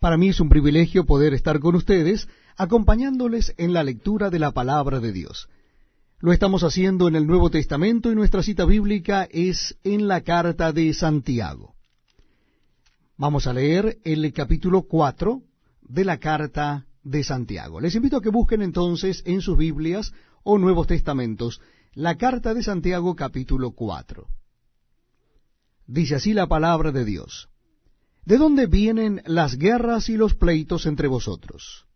Para mí es un privilegio poder estar con ustedes acompañándoles en la lectura de la palabra de Dios. Lo estamos haciendo en el Nuevo Testamento y nuestra cita bíblica es en la carta de Santiago. Vamos a leer el capítulo 4 de la carta de Santiago. Les invito a que busquen entonces en sus Biblias o Nuevos Testamentos la carta de Santiago capítulo 4. Dice así la palabra de Dios. ¿De dónde vienen las guerras y los pleitos entre vosotros?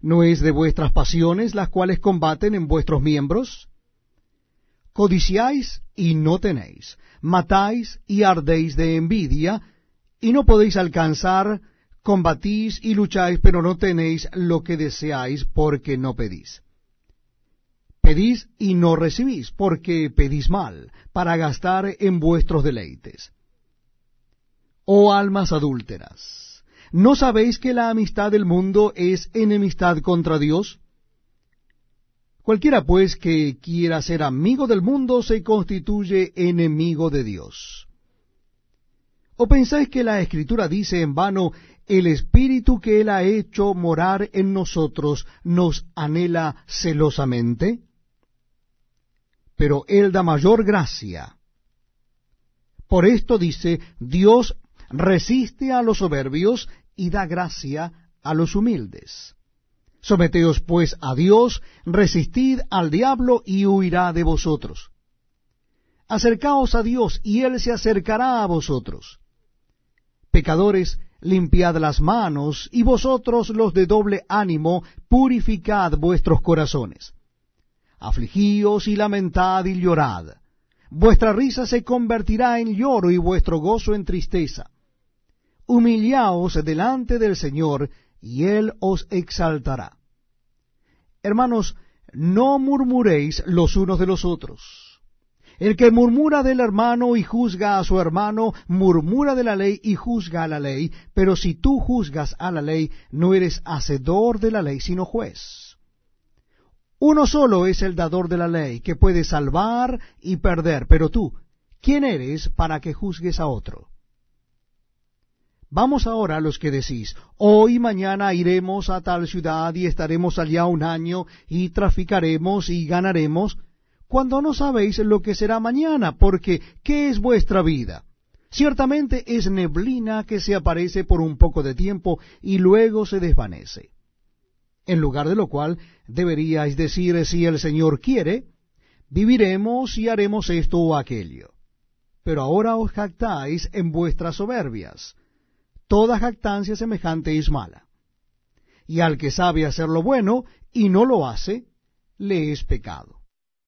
¿No es de vuestras pasiones las cuales combaten en vuestros miembros? Codiciáis y no tenéis, matáis y ardéis de envidia, y no podéis alcanzar, combatís y lucháis, pero no tenéis lo que deseáis porque no pedís. Pedís y no recibís, porque pedís mal, para gastar en vuestros deleites oh almas adúlteras, ¿no sabéis que la amistad del mundo es enemistad contra Dios? Cualquiera pues que quiera ser amigo del mundo se constituye enemigo de Dios. ¿O pensáis que la Escritura dice en vano, el Espíritu que Él ha hecho morar en nosotros nos anhela celosamente? Pero Él da mayor gracia. Por esto dice, Dios resiste a los soberbios y da gracia a los humildes. Someteos pues a Dios, resistid al diablo y huirá de vosotros. Acercaos a Dios y Él se acercará a vosotros. Pecadores, limpiad las manos, y vosotros los de doble ánimo, purificad vuestros corazones. Afligíos y lamentad y llorad. Vuestra risa se convertirá en lloro y vuestro gozo en tristeza humillaos delante del Señor, y Él os exaltará. Hermanos, no murmuréis los unos de los otros. El que murmura del hermano y juzga a su hermano, murmura de la ley y juzga a la ley, pero si tú juzgas a la ley, no eres hacedor de la ley, sino juez. Uno solo es el dador de la ley, que puede salvar y perder, pero tú, ¿quién eres para que juzgues a otro? Vamos ahora a los que decís, hoy mañana iremos a tal ciudad y estaremos allá un año y traficaremos y ganaremos, cuando no sabéis lo que será mañana, porque ¿qué es vuestra vida? Ciertamente es neblina que se aparece por un poco de tiempo y luego se desvanece. En lugar de lo cual deberíais decir, si el Señor quiere, viviremos y haremos esto o aquello. Pero ahora os jactáis en vuestras soberbias toda jactancia semejante es mala. Y al que sabe hacer lo bueno y no lo hace, le es pecado.